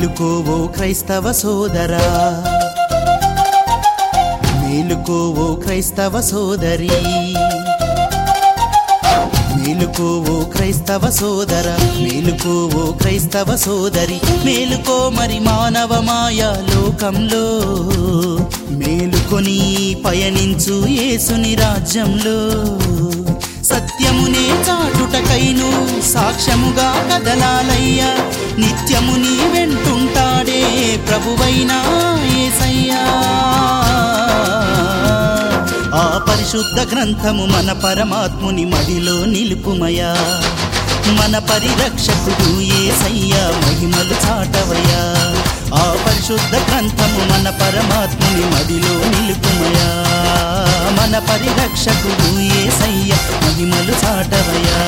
మేలుకోవో క్రైస్తవ సోదరా. మేలుకోవో క్రైస్తవ సోదరి. మేలుకోవో క్రైస్తవ సోదర. మేలుకోవో క్రైస్తవ సోదరి. మేలుకో మరి మానవ మాయ లోకంలో. మేలుకొని పయనించు యేసుని రాజ్యంలో. సత్యమునే చాటుటకైను సాక్ష్యముగా కదలాలయ్యా. నిత్యము నీ వెంటుంటాడే ప్రభువైనా ఏసయ్యా. ఆ పరిశుద్ధ గ్రంథము మన పరమాత్ముని మదిలో నిలుపుమయా మన పరిరక్షకుడు ఏసయ్యా మహిమలు చాటవయా ఆ పరిశుద్ధ గ్రంథము మన పరమాత్ముని మదిలో నిలుపుమయా. మన పరిరక్షకుడు ఏసయ్య మహిమలు చాటవయా.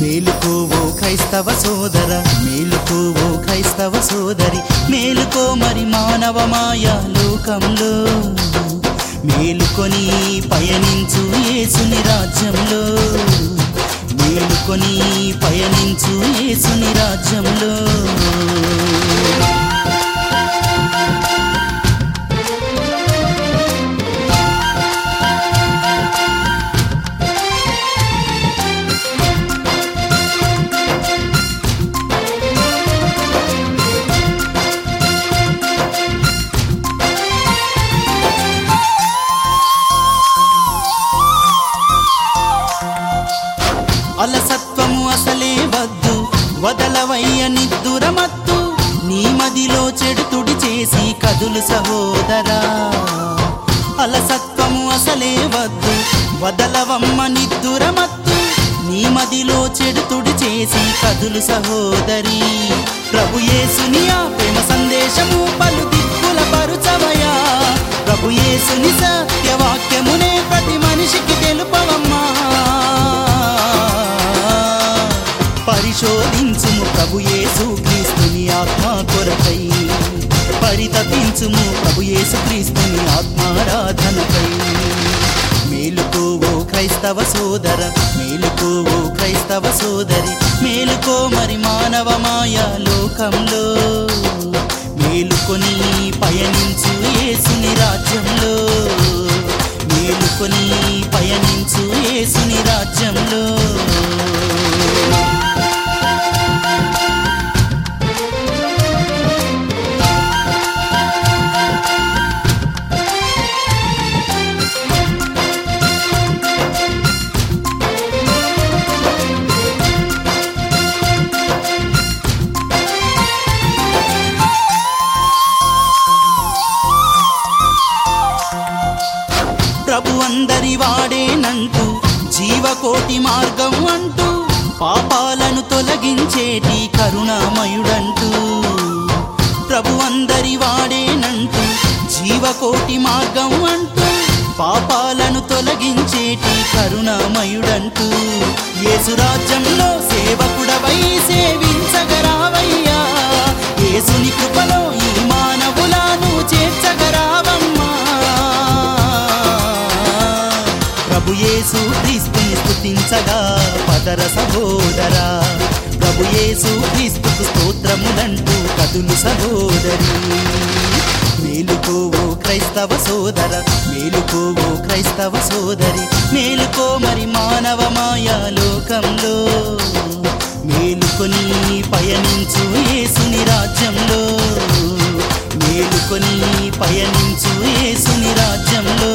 మేలుకోవో క్రైస్తవ సోదర మేలుకోవో క్రైస్తవ సోదరి మేలుకో మరి మానవ మాయా లోకంలో. మేలుకొని పయనించు యేసుని రాజ్యంలో. మేలుకొని పయనించు యేసుని రాజ్యంలో. వదలవయ్య నిద్దురమత్తు నీ మదిలో చెడు తుడి చేసి కదులు సహోదరా. అలసత్వము అసలే వద్దు వదలవమ్మ నిద్దురమత్తు నీ మదిలో చెడు తుడి చేసి కదులు సహోదరి. ప్రభుయేసుని ఆ ప్రేమ సందేశము పలు దిక్కుల పరుచవయా. ప్రభు యేసుని సత్యవాక్యమునే ప్రభు యేసు క్రీస్తుని ఆత్మ కొరకై పరితపించుము ప్రభు యేసు క్రీస్తుని ఆత్మారాధనకై. మేలుకోవో క్రైస్తవ సోదర మేలుకోవో క్రైస్తవ సోదరి మేలుకో మరి మానవ మాయా లోకంలో. మేలుకొని పయనించు యేసుని రాజ్యంలో. మేలుకొని పయనించు ఏసుని రాజ్యంలో. అందరి వాడేనంటూ జీవకోటి మార్గం అంటూ పాపాలను తొలగించేటి కరుణామయుడంటూ. ప్రభు అందరి వాడేనంటూ జీవకోటి మార్గం అంటూ పాపాలను తొలగించేటి కరుణామయుడంటూ. యేసురాజ్యంలో సేవకుడవై సేవించగరావయ్యా. ప్రభు యేసు క్రీస్తుని పదర సహోదరా ప్రభు యేసు క్రీస్తుకు స్తోత్రములంటూ కదులు సహోదరి. మేలుకోవో క్రైస్తవ సోదర మేలుకోవో క్రైస్తవ సోదరి. మేలుకో మరి మానవ మాయా లోకంలో. మేలుకొని పయనించు యేసుని రాజ్యంలో. మేలుకొని పయనించు యేసుని రాజ్యంలో.